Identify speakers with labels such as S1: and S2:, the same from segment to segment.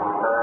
S1: the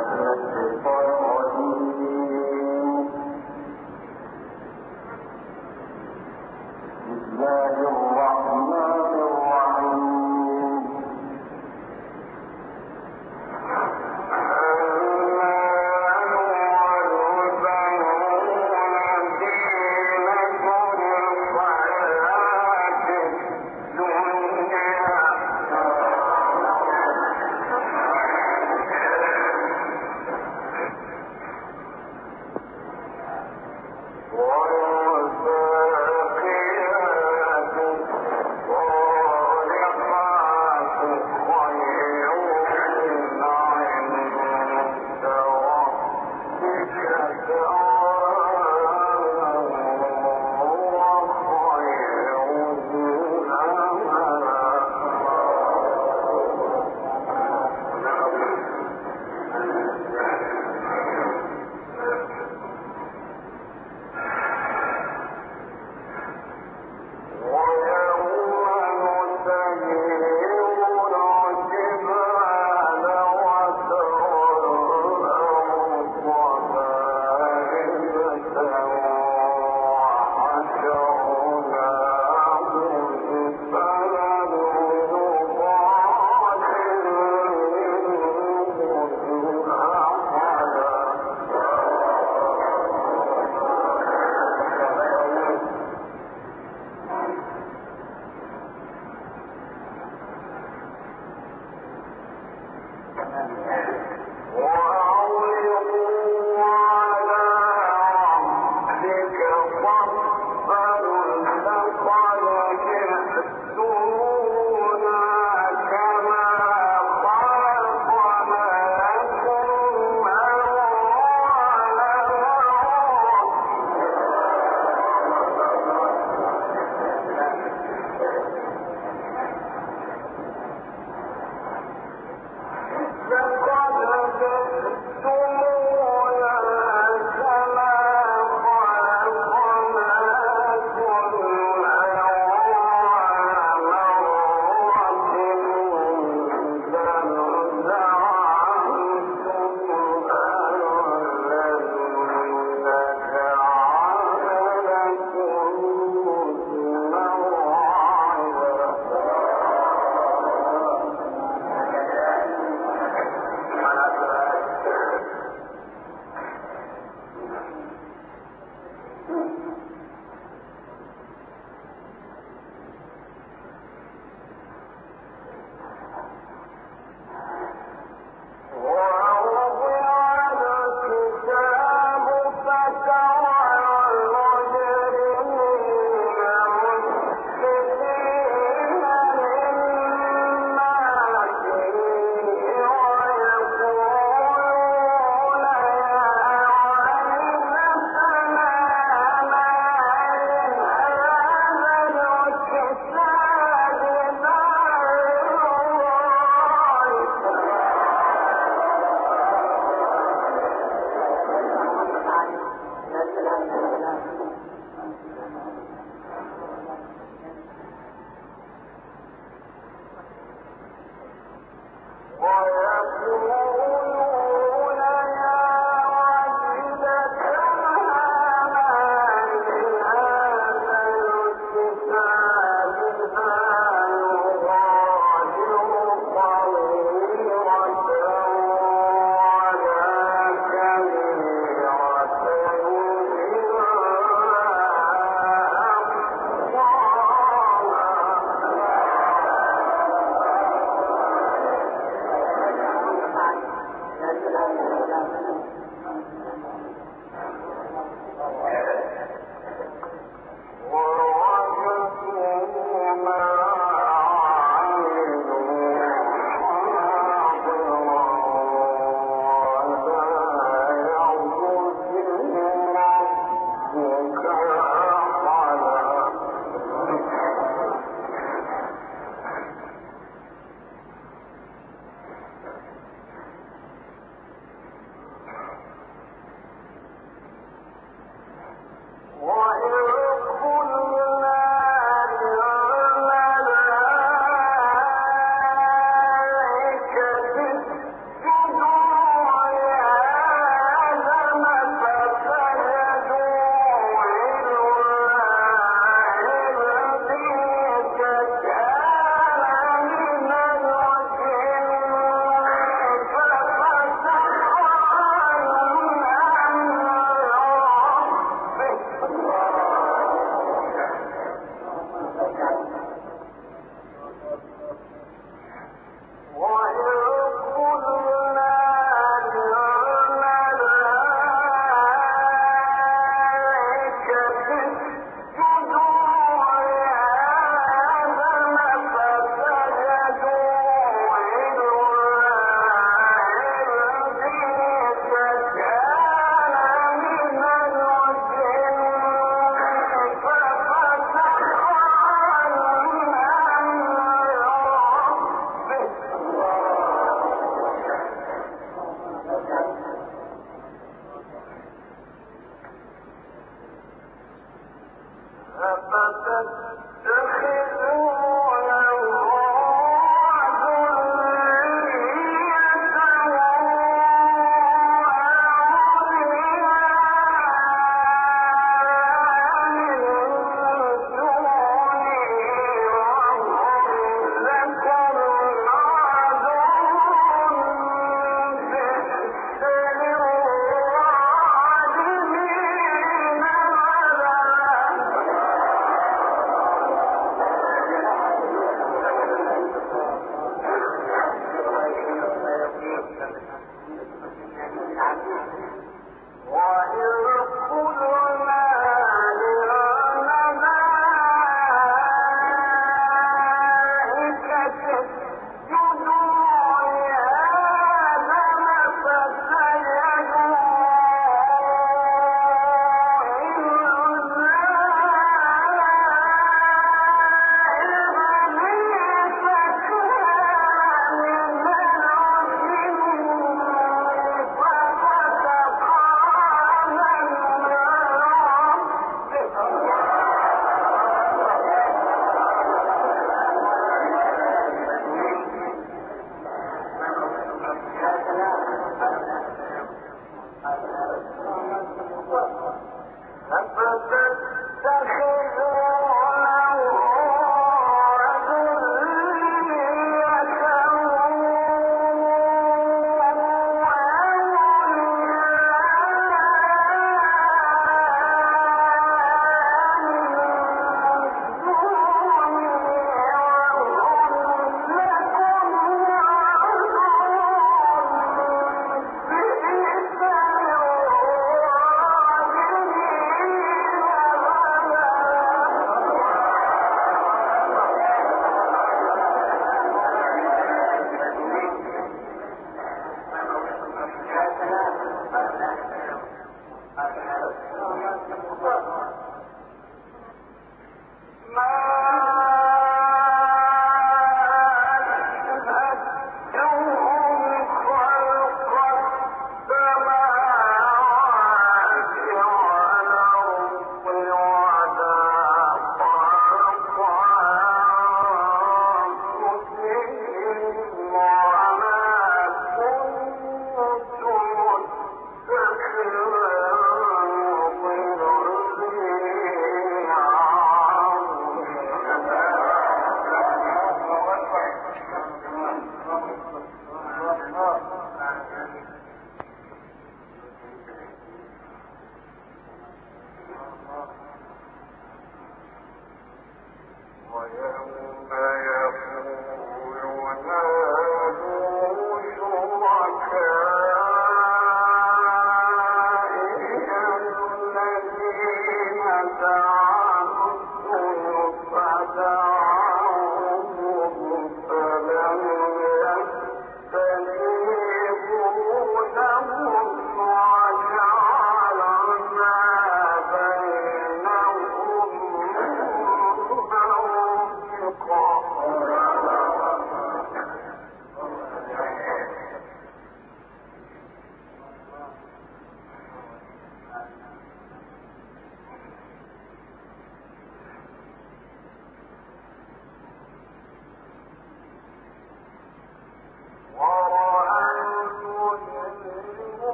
S1: uh,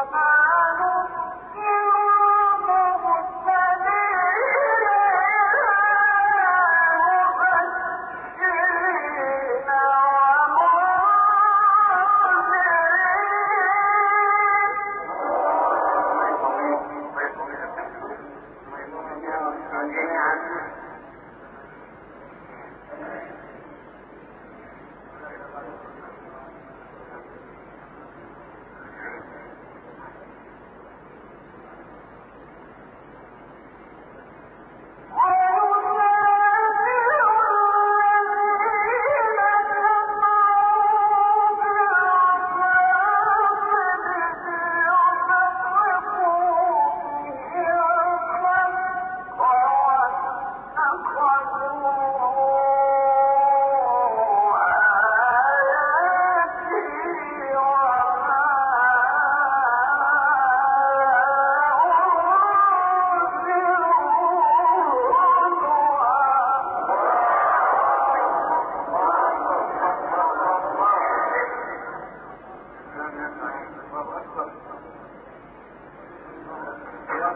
S1: Oh,